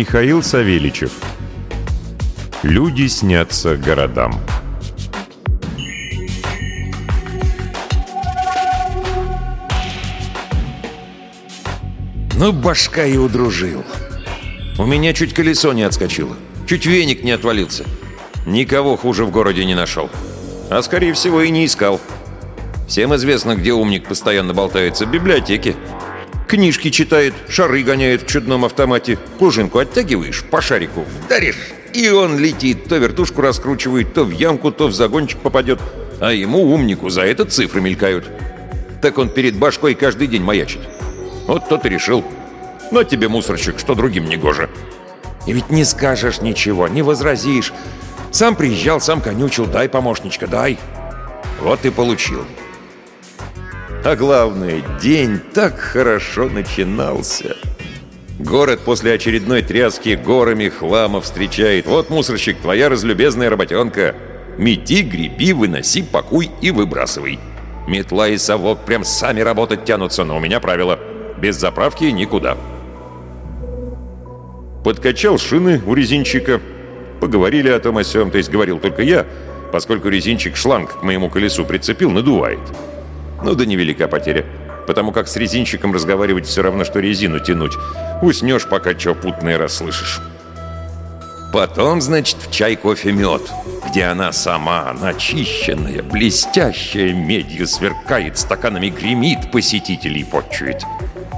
Михаил Савельичев Люди снятся городам Ну, башка и удружил. У меня чуть колесо не отскочило. Чуть веник не отвалился. Никого хуже в городе не нашел. А скорее всего и не искал. Всем известно, где умник постоянно болтается. В библиотеке. Книжки читает, шары гоняет в чудном автомате. Пружинку оттягиваешь, по шарику вдаришь. И он летит, то вертушку раскручивает, то в ямку, то в загончик попадет. А ему, умнику, за это цифры мелькают. Так он перед башкой каждый день маячит. Вот тот и решил. На тебе, мусорщик, что другим не гоже. И ведь не скажешь ничего, не возразишь. Сам приезжал, сам конючил, дай, помощничка, дай. Вот и получил. А главное, день так хорошо начинался. Город после очередной тряски горами хлама встречает. Вот, мусорщик, твоя разлюбезная работенка. Мети, греби, выноси, пакуй и выбрасывай. Метла и совок прям сами работать тянутся, но у меня правило. Без заправки никуда. Подкачал шины у резинчика. Поговорили о том о сём, то есть говорил только я, поскольку резинчик шланг к моему колесу прицепил, надувает. Ну да невелика потеря, потому как с резинчиком разговаривать все равно, что резину тянуть. Уснешь, пока чё путное расслышишь. Потом, значит, в чай, кофе, мед, где она сама, начищенная, блестящая медью сверкает, стаканами гремит, посетителей почует.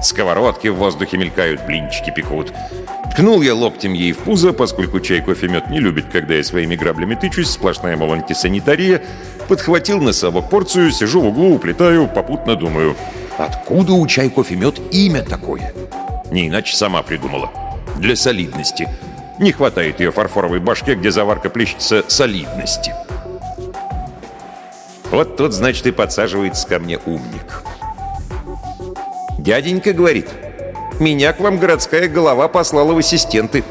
Сковородки в воздухе мелькают, блинчики пекут. Ткнул я локтем ей в пузо, поскольку чай, кофе, не любит, когда я своими граблями тычусь, сплошная, мол, антисанитария. Подхватил на собок порцию, сижу в углу, уплетаю, попутно думаю. Откуда у чай, кофе, имя такое? Не иначе сама придумала. Для солидности. Не хватает ее фарфоровой башке, где заварка плещется солидности. Вот тут, значит, и подсаживается ко мне умник. «Дяденька, — говорит, — меня к вам городская голова послала в ассистенты».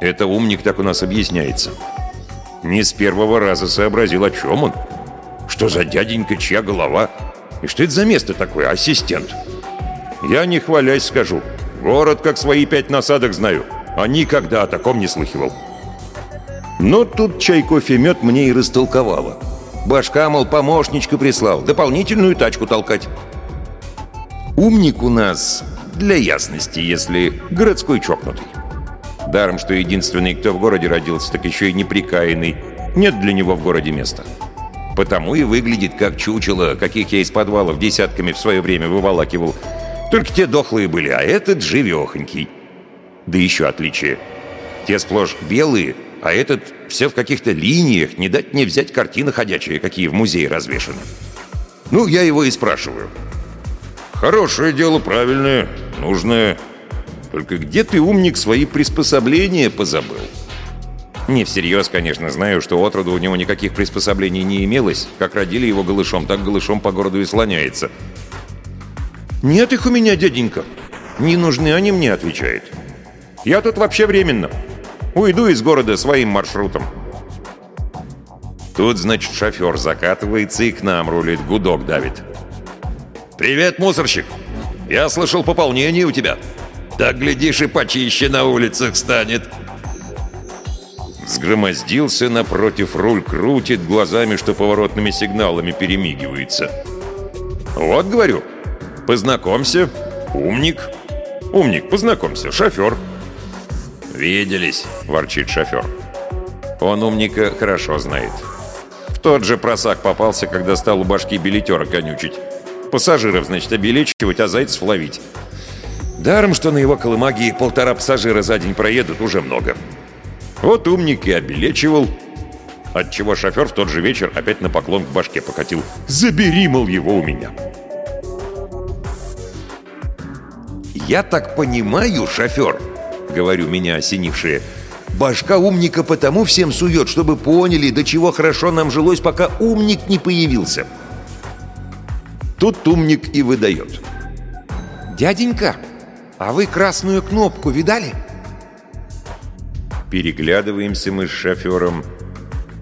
Это умник так у нас объясняется. Не с первого раза сообразил, о чем он. Что за дяденька, чья голова? И что это за место такое, ассистент? Я не хвалясь скажу. Город как свои пять насадок знаю, а никогда о таком не слыхивал. Но тут чай, кофе, мед мне и растолковала. Башка, мол, помощничка прислал, дополнительную тачку толкать. Умник у нас, для ясности, если городской чокнутый. Даром, что единственный, кто в городе родился, так еще и неприкаянный. Нет для него в городе места. Потому и выглядит как чучело, каких я из подвалов десятками в свое время выволакивал. Только те дохлые были, а этот живехонький. Да еще отличие. Те сплошь белые, а этот все в каких-то линиях, не дать не взять картины ходячие, какие в музее развешаны. Ну, я его и спрашиваю. Хорошее дело, правильное, нужное. Только где ты, умник, свои приспособления позабыл? Не всерьез, конечно, знаю, что отроду у него никаких приспособлений не имелось. Как родили его голышом, так голышом по городу и слоняется. «Нет их у меня, дяденька. Не нужны они мне», — отвечает. «Я тут вообще временно. Уйду из города своим маршрутом». Тут, значит, шофер закатывается и к нам рулит, гудок давит. «Привет, мусорщик! Я слышал, пополнение у тебя. Так, глядишь, и почище на улицах станет!» Сгромоздился напротив, руль крутит, глазами, что поворотными сигналами перемигивается. «Вот, говорю, познакомься, умник. Умник, познакомься, шофер». «Виделись», — ворчит шофер. Он умника хорошо знает. В тот же просак попался, когда стал у башки билетера конючить. Пассажиров, значит, обелечивать, а зайцев ловить. Даром, что на его колымаге полтора пассажира за день проедут, уже много. Вот умник и обелечивал. Отчего шофер в тот же вечер опять на поклон к башке покатил. «Забери, мол, его у меня!» «Я так понимаю, шофер!» — говорю меня осенившие. «Башка умника потому всем сует, чтобы поняли, до чего хорошо нам жилось, пока умник не появился!» Тут умник и выдает. «Дяденька, а вы красную кнопку видали?» Переглядываемся мы с шофером.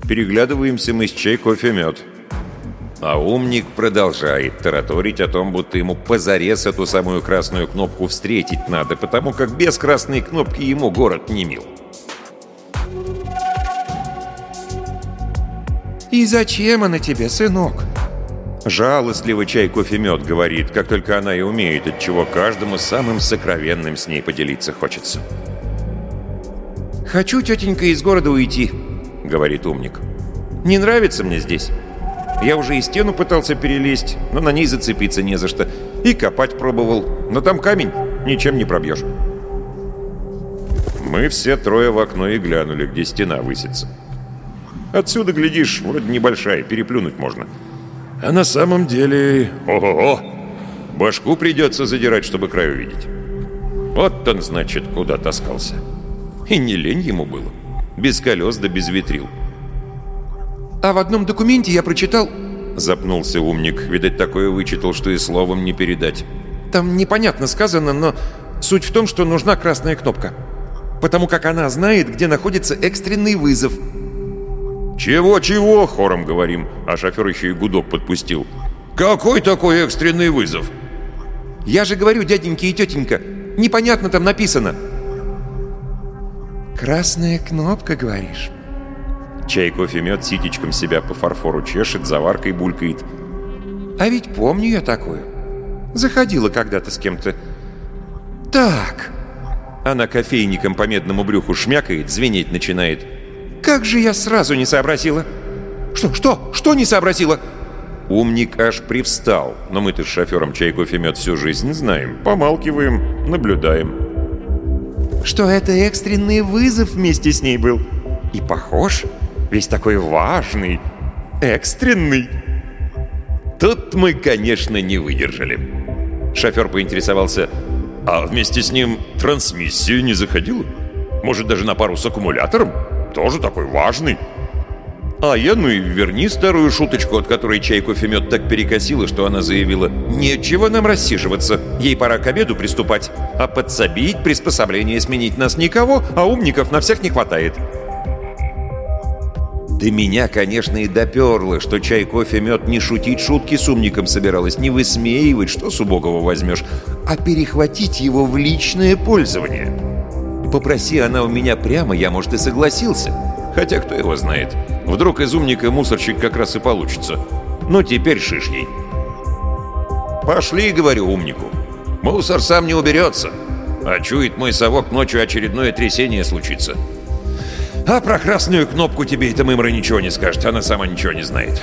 Переглядываемся мы с чай, кофе, мед. А умник продолжает тараторить о том, будто ему позарез эту самую красную кнопку встретить надо, потому как без красной кнопки ему город не мил. «И зачем она тебе, сынок?» Жалостливо чай кофе мед говорит, как только она и умеет, от чего каждому самым сокровенным с ней поделиться хочется. «Хочу, тетенька, из города уйти», — говорит умник. «Не нравится мне здесь. Я уже и стену пытался перелезть, но на ней зацепиться не за что. И копать пробовал, но там камень, ничем не пробьешь». Мы все трое в окно и глянули, где стена высится. Отсюда, глядишь, вроде небольшая, переплюнуть можно. А на самом деле... Ого-го! Башку придется задирать, чтобы край увидеть. Вот он, значит, куда таскался. И не лень ему было. Без колес да без ветрил. «А в одном документе я прочитал...» Запнулся умник. Видать, такое вычитал, что и словом не передать. «Там непонятно сказано, но суть в том, что нужна красная кнопка. Потому как она знает, где находится экстренный вызов». «Чего-чего?» — хором говорим, а шофер еще и гудок подпустил. «Какой такой экстренный вызов?» «Я же говорю, дяденька и тетенька, непонятно там написано». «Красная кнопка, говоришь?» Чай, кофе, мед ситечком себя по фарфору чешет, заваркой булькает. «А ведь помню я такую. Заходила когда-то с кем-то. Так...» Она кофейником по медному брюху шмякает, звенеть начинает. Как же я сразу не сообразила? Что, что, что не сообразила? Умник аж привстал, но мы-то с шофером чай, кофе, мед всю жизнь знаем. Помалкиваем, наблюдаем. Что это экстренный вызов вместе с ней был. И похож, весь такой важный, экстренный. Тут мы, конечно, не выдержали. Шофер поинтересовался, а вместе с ним трансмиссия не заходила? Может, даже на пару с аккумулятором? Тоже такой важный. А я, ну и верни старую шуточку, от которой чай кофемет так перекосила, что она заявила «Нечего нам рассиживаться, ей пора к обеду приступать, а подсобить, приспособление сменить нас никого, а умников на всех не хватает». Да меня, конечно, и доперло, что чай, кофе, мед не шутить шутки с умником собиралась, не высмеивать, что с убогого возьмешь, а перехватить его в личное пользование. Попроси она у меня прямо, я, может, и согласился. Хотя кто его знает. Вдруг из умника мусорщик как раз и получится. Ну, теперь шиш ей. «Пошли», — говорю умнику. «Мусор сам не уберется. А чует мой совок, ночью очередное трясение случится». А про красную кнопку тебе эта мымра ничего не скажет, она сама ничего не знает.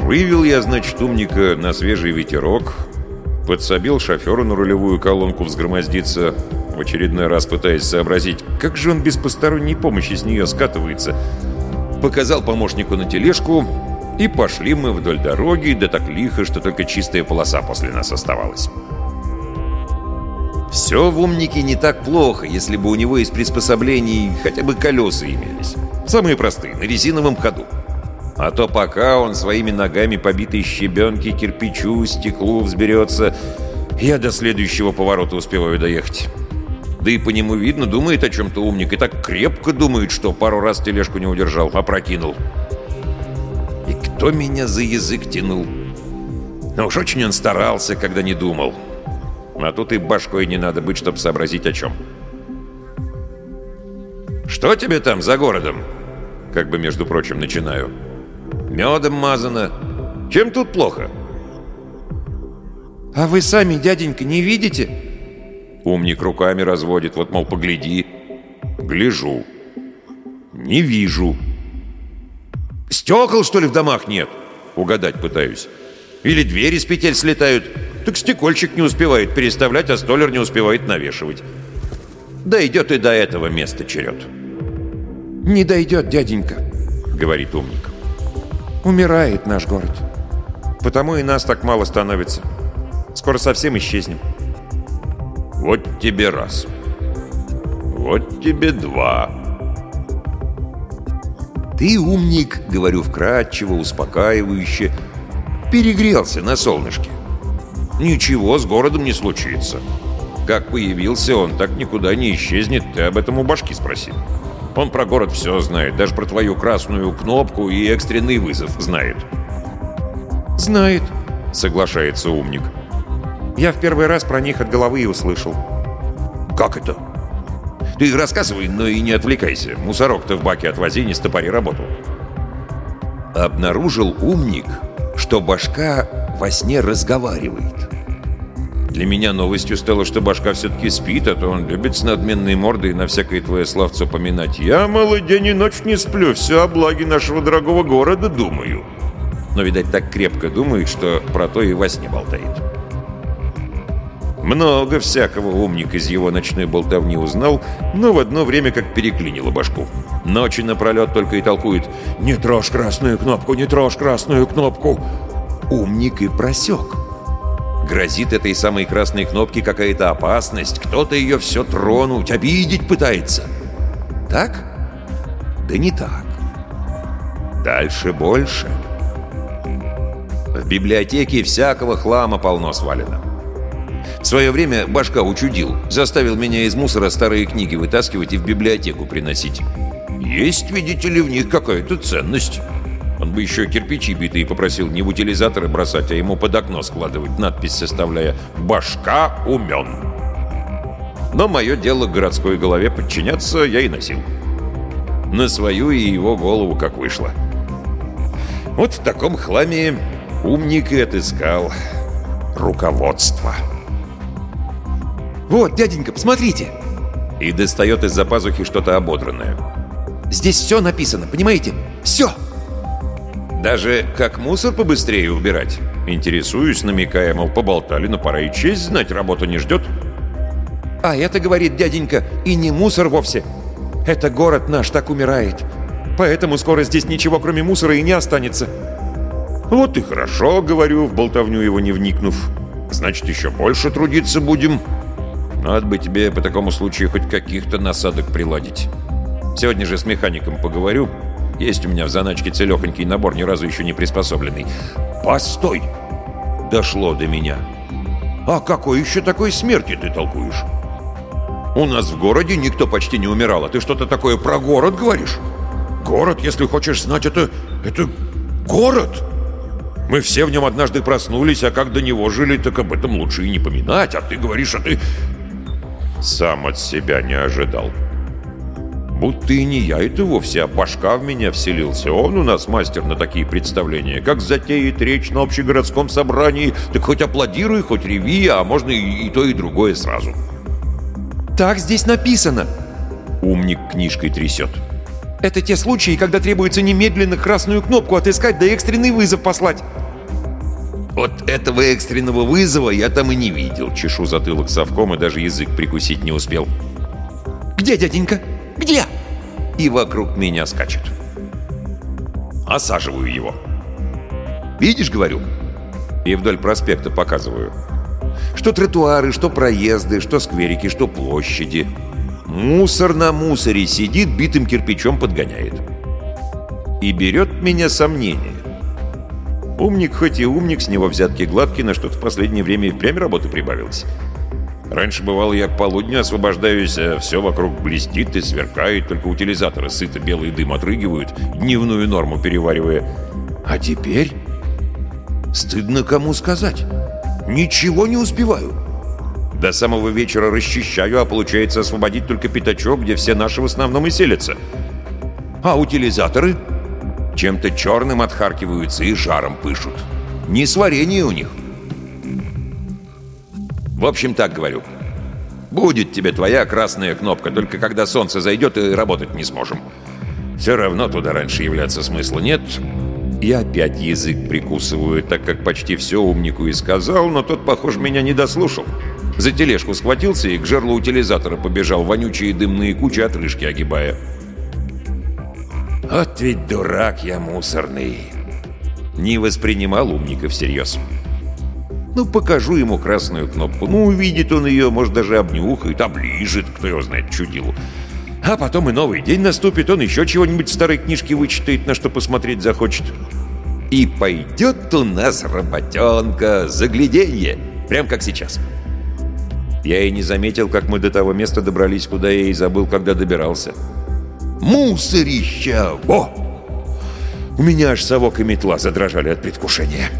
Вывел я, значит, умника на свежий ветерок, Подсобил шоферу на рулевую колонку взгромоздиться, в очередной раз пытаясь сообразить, как же он без посторонней помощи с нее скатывается. Показал помощнику на тележку, и пошли мы вдоль дороги, да так лихо, что только чистая полоса после нас оставалась. Все в умнике не так плохо, если бы у него из приспособлений хотя бы колеса имелись. Самые простые, на резиновом ходу. А то пока он своими ногами побитой щебенки, кирпичу, стеклу взберется, я до следующего поворота успеваю доехать. Да и по нему видно, думает о чем-то умник, и так крепко думает, что пару раз тележку не удержал, опрокинул. И кто меня за язык тянул? Но уж очень он старался, когда не думал. А тут и башкой не надо быть, чтобы сообразить о чем. «Что тебе там за городом?» Как бы, между прочим, начинаю. Медом мазано. Чем тут плохо? А вы сами, дяденька, не видите? Умник руками разводит. Вот, мол, погляди. Гляжу. Не вижу. Стекол, что ли, в домах нет? Угадать пытаюсь. Или двери с петель слетают. Так стекольчик не успевает переставлять, а столер не успевает навешивать. Дойдет и до этого места черед. «Не дойдет, дяденька», — говорит умник. Умирает наш город. Потому и нас так мало становится. Скоро совсем исчезнем. Вот тебе раз. Вот тебе два. Ты умник, говорю вкратчиво, успокаивающе. Перегрелся на солнышке. Ничего с городом не случится. Как появился он, так никуда не исчезнет. Ты об этом у башки спроси. Он про город все знает, даже про твою красную кнопку и экстренный вызов знает». «Знает», — соглашается умник. «Я в первый раз про них от головы и услышал». «Как это?» «Ты рассказывай, но и не отвлекайся. Мусорок-то в баке отвози, не стопори работу». Обнаружил умник, что башка во сне разговаривает. Для меня новостью стало, что башка все-таки спит, а то он любит с надменной мордой на всякое твое славцо поминать. Я, малый день и ночь не сплю, все о благе нашего дорогого города думаю. Но, видать, так крепко думает, что про то и во сне болтает. Много всякого умник из его ночной болтовни узнал, но в одно время как переклинило башку. Ночи напролет только и толкует «Не трожь красную кнопку, не трожь красную кнопку!» Умник и просек. Грозит этой самой красной кнопке какая-то опасность, кто-то ее все тронуть, обидеть пытается. Так? Да не так. Дальше больше. В библиотеке всякого хлама полно свалено. В свое время башка учудил, заставил меня из мусора старые книги вытаскивать и в библиотеку приносить. Есть, видите ли, в них какая-то ценность. Он бы еще кирпичи битые попросил не в утилизаторы бросать, а ему под окно складывать, надпись составляя «Башка умен». Но мое дело городской голове подчиняться я и носил. На свою и его голову как вышло. Вот в таком хламе умник и отыскал руководство. «Вот, дяденька, посмотрите!» И достает из-за пазухи что-то ободранное. «Здесь все написано, понимаете? Все!» Даже как мусор побыстрее убирать? Интересуюсь, намекая, мол, поболтали, но пора и честь знать, работа не ждет. А это, говорит дяденька, и не мусор вовсе. Это город наш так умирает. Поэтому скоро здесь ничего, кроме мусора, и не останется. Вот и хорошо, говорю, в болтовню его не вникнув. Значит, еще больше трудиться будем. Надо бы тебе по такому случаю хоть каких-то насадок приладить. Сегодня же с механиком поговорю, есть у меня в заначке целехонький набор, ни разу еще не приспособленный. Постой! Дошло до меня. А какой еще такой смерти ты толкуешь? У нас в городе никто почти не умирал, а ты что-то такое про город говоришь? Город, если хочешь знать, это... это город! Мы все в нем однажды проснулись, а как до него жили, так об этом лучше и не поминать. А ты говоришь, а ты... Сам от себя не ожидал. Будто и не я это вовсе, а башка в меня вселился. Он у нас мастер на такие представления. Как затеет речь на общегородском собрании, так хоть аплодируй, хоть реви, а можно и, и то, и другое сразу. Так здесь написано. Умник книжкой трясет. Это те случаи, когда требуется немедленно красную кнопку отыскать да экстренный вызов послать. Вот этого экстренного вызова я там и не видел. Чешу затылок совком и даже язык прикусить не успел. Где дяденька? Где?» И вокруг меня скачет. Осаживаю его. «Видишь, — говорю?» И вдоль проспекта показываю. Что тротуары, что проезды, что скверики, что площади. Мусор на мусоре сидит, битым кирпичом подгоняет. И берет меня сомнение. Умник хоть и умник, с него взятки гладкие, на что-то в последнее время и впрямь работы прибавилось. Раньше, бывало, я к полудню освобождаюсь, а все вокруг блестит и сверкает, только утилизаторы сыто белый дым отрыгивают, дневную норму переваривая. А теперь... Стыдно кому сказать. Ничего не успеваю. До самого вечера расчищаю, а получается освободить только пятачок, где все наши в основном и селятся. А утилизаторы чем-то черным отхаркиваются и жаром пышут. Не сварение у них. В общем, так говорю. Будет тебе твоя красная кнопка, только когда солнце зайдет и работать не сможем. Все равно туда раньше являться смысла нет. Я опять язык прикусываю, так как почти все умнику и сказал, но тот, похоже, меня не дослушал. За тележку схватился и к жерлу утилизатора побежал, вонючие дымные кучи отрыжки огибая. Вот ведь дурак я мусорный. Не воспринимал умника всерьез. Ну, покажу ему красную кнопку. Ну, увидит он ее, может, даже обнюхает, оближет, кто его знает, чудилу. А потом и новый день наступит, он еще чего-нибудь старой книжке вычитает, на что посмотреть захочет. И пойдет у нас работенка, загляденье, прям как сейчас. Я и не заметил, как мы до того места добрались, куда я и забыл, когда добирался. Мусорища! Во! У меня аж совок и метла задрожали от предвкушения.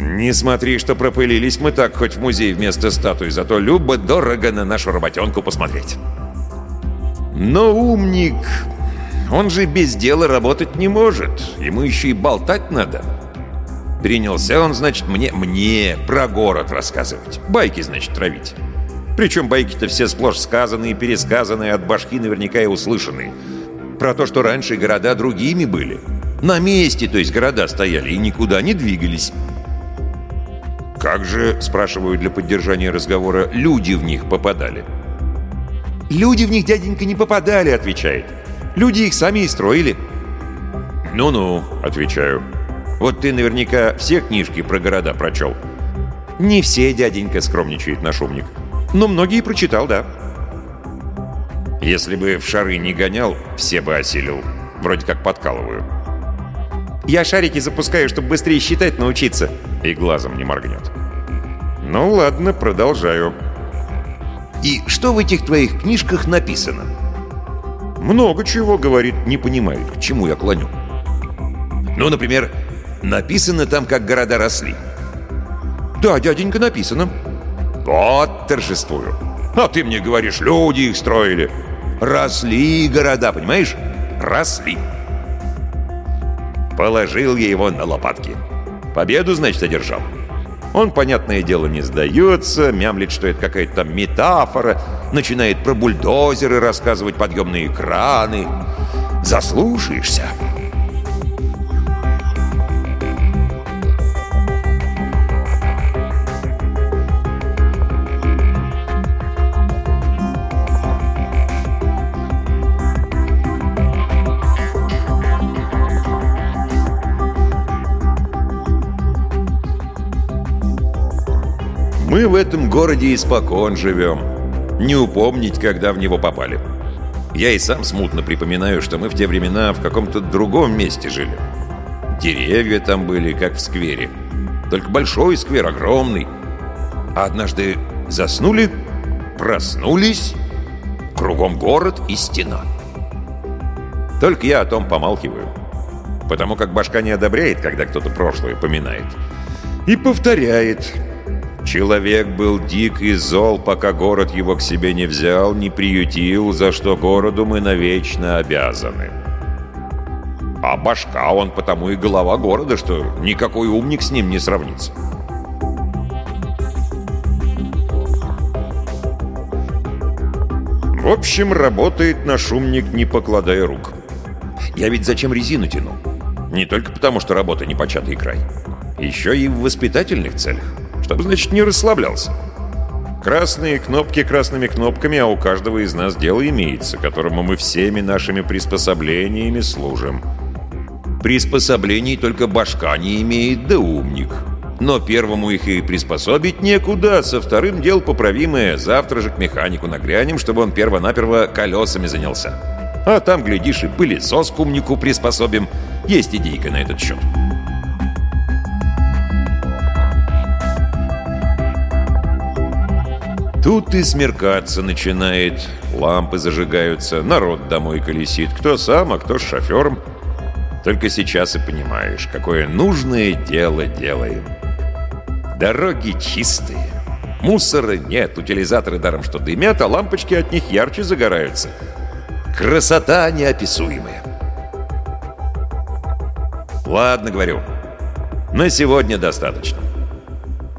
Не смотри, что пропылились мы так, хоть в музей вместо статуи, зато любо-дорого на нашу работенку посмотреть. Но умник, он же без дела работать не может, ему еще и болтать надо. Принялся он, значит, мне, мне про город рассказывать, байки, значит, травить. Причем байки-то все сплошь сказанные, пересказанные, от башки наверняка и услышанные. Про то, что раньше города другими были. На месте, то есть города стояли и никуда не двигались. «Как же, — спрашиваю для поддержания разговора, — люди в них попадали?» «Люди в них, дяденька, не попадали, — отвечает. Люди их сами и строили». «Ну-ну, — отвечаю. Вот ты наверняка все книжки про города прочел». «Не все, дяденька, — скромничает наш умник. Но многие прочитал, да». «Если бы в шары не гонял, все бы осилил. Вроде как подкалываю». «Я шарики запускаю, чтобы быстрее считать научиться», и глазом не моргнет. «Ну ладно, продолжаю». «И что в этих твоих книжках написано?» «Много чего, — говорит, — не понимает, к чему я клоню». «Ну, например, написано там, как города росли». «Да, дяденька, написано». «Вот торжествую. А ты мне говоришь, люди их строили». «Росли города, понимаешь? Росли». Положил я его на лопатки. Победу, значит, одержал. Он, понятное дело, не сдается, мямлит, что это какая-то там метафора, начинает про бульдозеры рассказывать, подъемные краны. Заслушаешься. Мы в этом городе испокон живем. Не упомнить, когда в него попали. Я и сам смутно припоминаю, что мы в те времена в каком-то другом месте жили. Деревья там были, как в сквере. Только большой сквер, огромный. А однажды заснули, проснулись, кругом город и стена. Только я о том помалкиваю. Потому как башка не одобряет, когда кто-то прошлое поминает. И повторяет – Человек был дик и зол, пока город его к себе не взял, не приютил, за что городу мы навечно обязаны. А башка он потому и голова города, что никакой умник с ним не сравнится. В общем, работает наш умник, не покладая рук. Я ведь зачем резину тяну? Не только потому, что работа не початый край. Еще и в воспитательных целях чтобы, значит, не расслаблялся. Красные кнопки красными кнопками, а у каждого из нас дело имеется, которому мы всеми нашими приспособлениями служим. Приспособлений только башка не имеет, да умник. Но первому их и приспособить некуда, со вторым дел поправимое. Завтра же к механику нагрянем, чтобы он перво-наперво колесами занялся. А там, глядишь, и пылесос к умнику приспособим. Есть идейка на этот счет. Тут и смеркаться начинает, лампы зажигаются, народ домой колесит, кто сам, а кто с шофером. Только сейчас и понимаешь, какое нужное дело делаем. Дороги чистые, мусора нет, утилизаторы даром что дымят, а лампочки от них ярче загораются. Красота неописуемая. Ладно, говорю, на сегодня достаточно.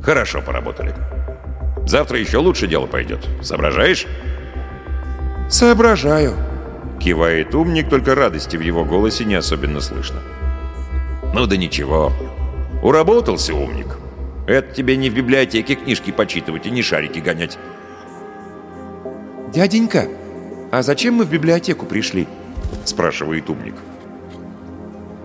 Хорошо поработали. Завтра еще лучше дело пойдет. Соображаешь?» «Соображаю», — кивает умник, только радости в его голосе не особенно слышно. «Ну да ничего. Уработался умник. Это тебе не в библиотеке книжки почитывать и не шарики гонять». «Дяденька, а зачем мы в библиотеку пришли?» — спрашивает умник.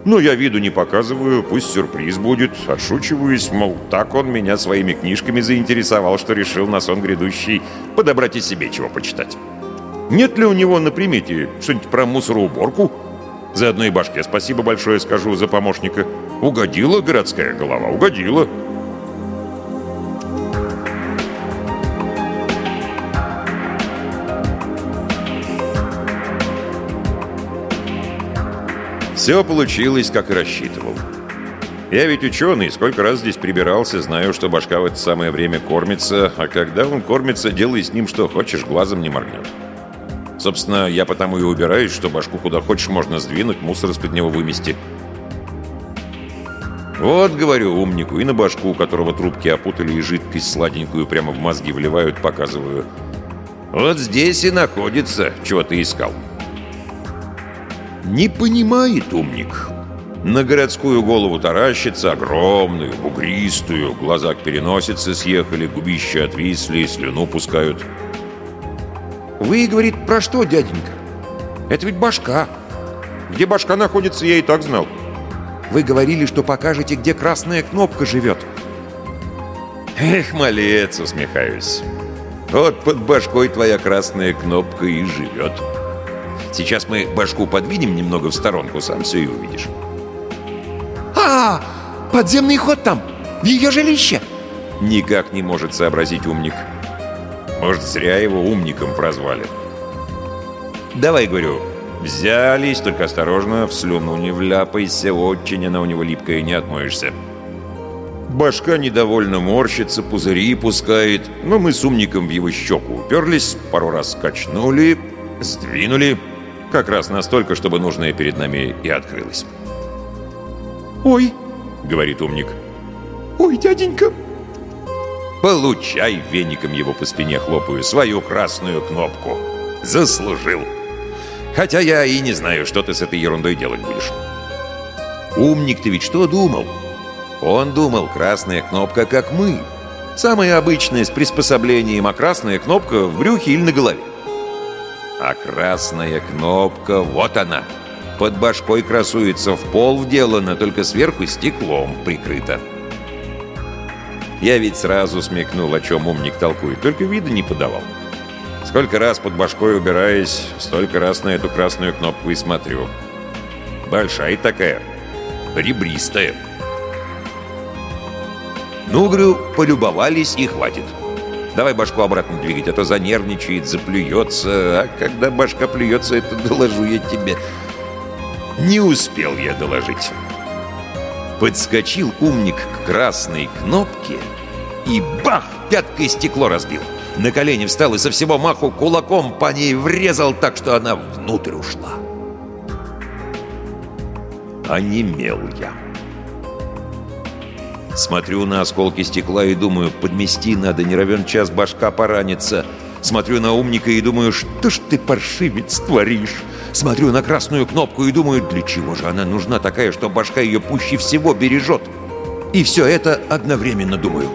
Ну, я виду не показываю, пусть сюрприз будет. Отшучиваюсь, мол, так он меня своими книжками заинтересовал, что решил на сон грядущий подобрать и себе чего почитать. Нет ли у него на примете что-нибудь про мусороуборку? Заодно и башке спасибо большое скажу за помощника. Угодила городская голова, угодила. Все получилось, как и рассчитывал. Я ведь ученый, сколько раз здесь прибирался, знаю, что башка в это самое время кормится, а когда он кормится, делай с ним что хочешь, глазом не моргнет. Собственно, я потому и убираюсь, что башку куда хочешь можно сдвинуть, мусор из-под него вымести. Вот, говорю умнику, и на башку, которого трубки опутали и жидкость сладенькую прямо в мозги вливают, показываю. Вот здесь и находится, чего ты искал. Не понимает умник. На городскую голову таращится, огромную, бугристую, глаза к переносице съехали, губища отвисли, слюну пускают. «Вы, — говорит, — про что, дяденька? Это ведь башка. Где башка находится, я и так знал. Вы говорили, что покажете, где красная кнопка живет». «Эх, малец!» — усмехаюсь. «Вот под башкой твоя красная кнопка и живет. Сейчас мы башку подвинем немного в сторонку, сам все и увидишь». «А, подземный ход там, в ее жилище!» Никак не может сообразить умник. Может, зря его умником прозвали. Давай, говорю, взялись, только осторожно, в слюну не вляпайся, очень она у него липкая, не отмоешься. Башка недовольно морщится, пузыри пускает, но мы с умником в его щеку уперлись, пару раз качнули, сдвинули, как раз настолько, чтобы нужное перед нами и открылось. «Ой!» — говорит умник. «Ой, дяденька!» Получай, веником его по спине хлопаю, свою красную кнопку. Заслужил. Хотя я и не знаю, что ты с этой ерундой делать будешь. Умник ты ведь что думал? Он думал, красная кнопка, как мы. Самая обычная, с приспособлением, а красная кнопка в брюхе или на голове. А красная кнопка, вот она. Под башкой красуется, в пол вделана, только сверху стеклом прикрыта. Я ведь сразу смекнул, о чем умник толкует, только вида не подавал. Сколько раз под башкой убираясь, столько раз на эту красную кнопку и смотрю. Большая такая, ребристая. Ну, говорю, полюбовались и хватит. Давай башку обратно двигать, а то занервничает, заплюется. А когда башка плюется, это доложу я тебе. Не успел я доложить. Подскочил умник к красной кнопке и бах! Пяткой стекло разбил. На колени встал и со всего маху кулаком по ней врезал так, что она внутрь ушла. Онемел я. Смотрю на осколки стекла и думаю, подмести надо, не равен час башка поранится. Смотрю на умника и думаю, что ж ты, паршивец, творишь? Смотрю на красную кнопку и думаю, для чего же она нужна такая, что башка ее пуще всего бережет? И все это одновременно думаю.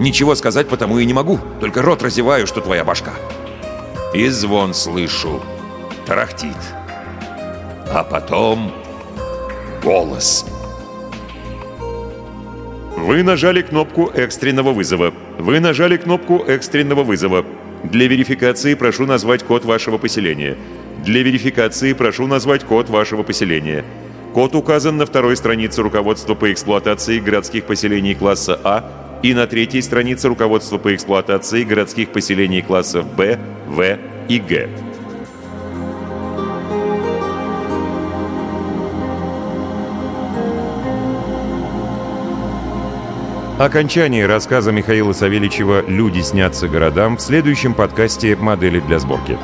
Ничего сказать потому и не могу, только рот разеваю, что твоя башка. И звон слышу, тарахтит. А потом голос. Вы нажали кнопку экстренного вызова. Вы нажали кнопку экстренного вызова. Для верификации прошу назвать код вашего поселения. Для верификации прошу назвать код вашего поселения. Код указан на второй странице руководства по эксплуатации городских поселений класса А и на третьей странице руководства по эксплуатации городских поселений классов Б, В и Г. Окончание рассказа Михаила Савельичева «Люди снятся городам» в следующем подкасте «Модели для сборки».